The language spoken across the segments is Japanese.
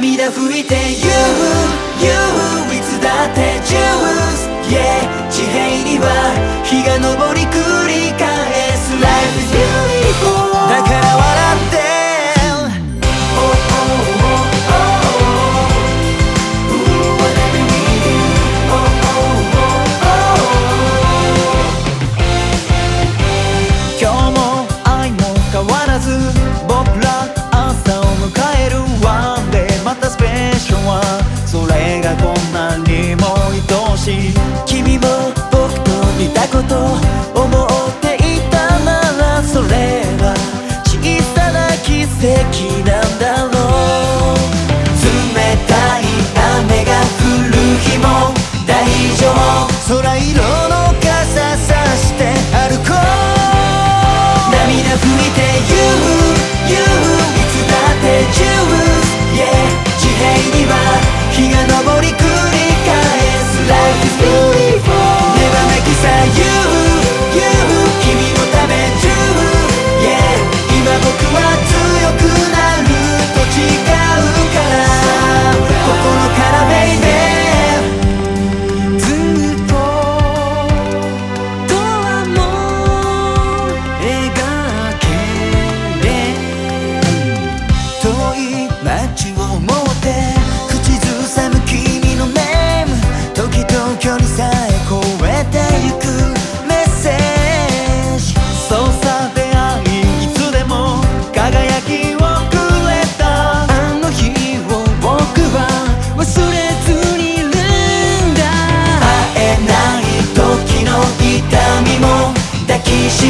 涙拭いて You, you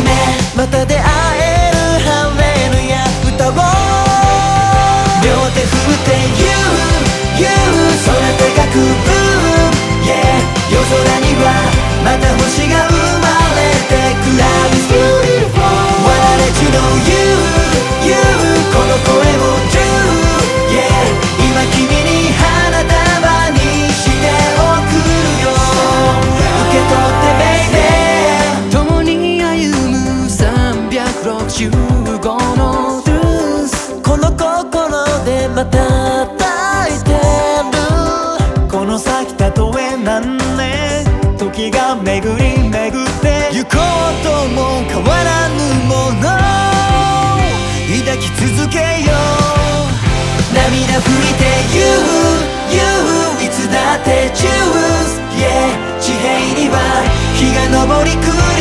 め上りく